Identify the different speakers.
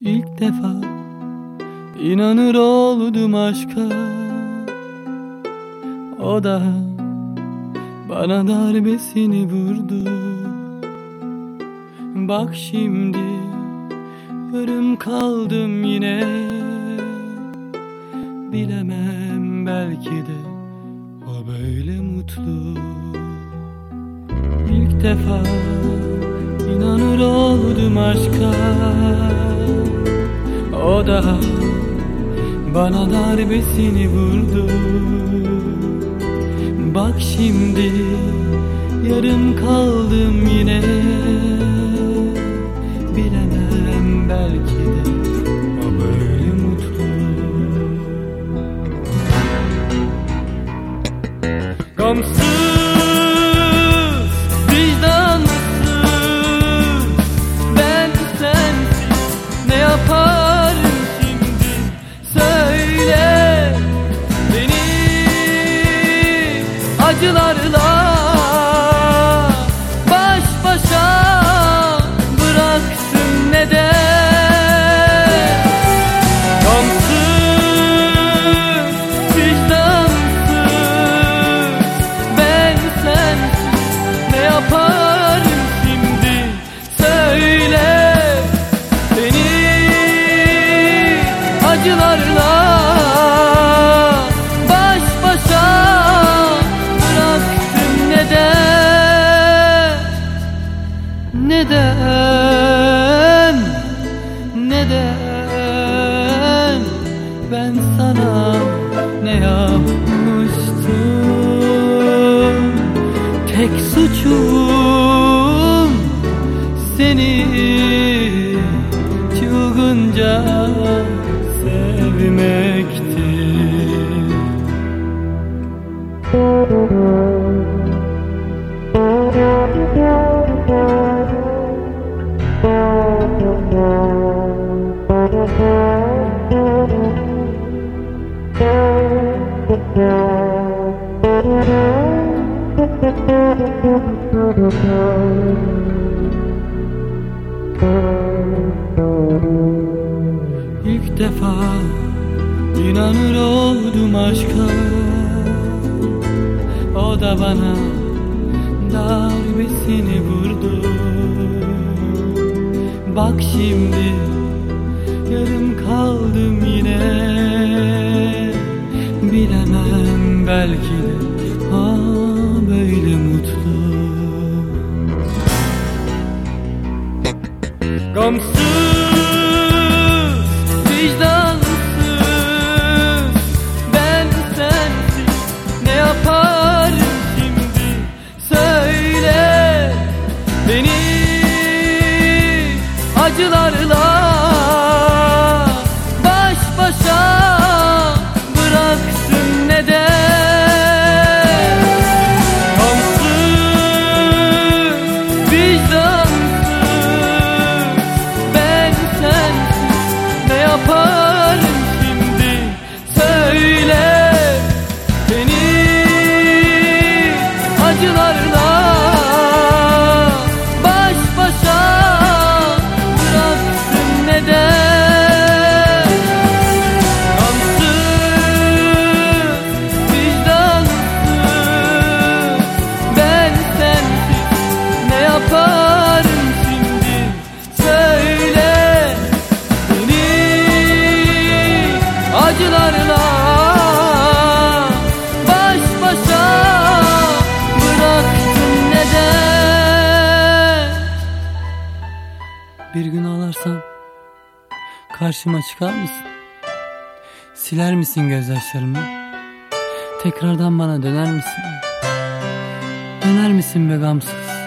Speaker 1: İlk defa inanır oldum aşka. O da bana darbesini vurdu. Bak şimdi yarım kaldım yine. Bilemem belki de o böyle mutlu. İlk defa inanır oldum aşka O da bana darbesini vurdu. Bak şimdi yarım kaldım yine. Bilemem belki de o böyle mutlu. Gamsız, acılarla Baş başa bıraksın neden Gamsız, vicdansız Ben sensiz ne yaparım şimdi? Söyle beni acılarla Neden? Neden? Ben sana ne yapmıştım? Tek suçum seni çılgınca sevmekti İlk defa inanır oldum aşka. O da bana darbesini vurdu. Bak şimdi yarım kaldım yine. Bilemem belki de ha böyle mutlu Gamsız, vicdansız. Ben sensiz ne yaparım şimdi? Söyle beni. Acılarla acılarla Baş başa bıraksın neden? Gamsız, vicdansız Ben sensiz ne yaparım şimdi? Söyle beni acılarla Bir gün ağlarsan karşıma çıkar mısın? Siler misin gözyaşlarımı? Tekrardan bana döner misin? Döner misin be gamsız?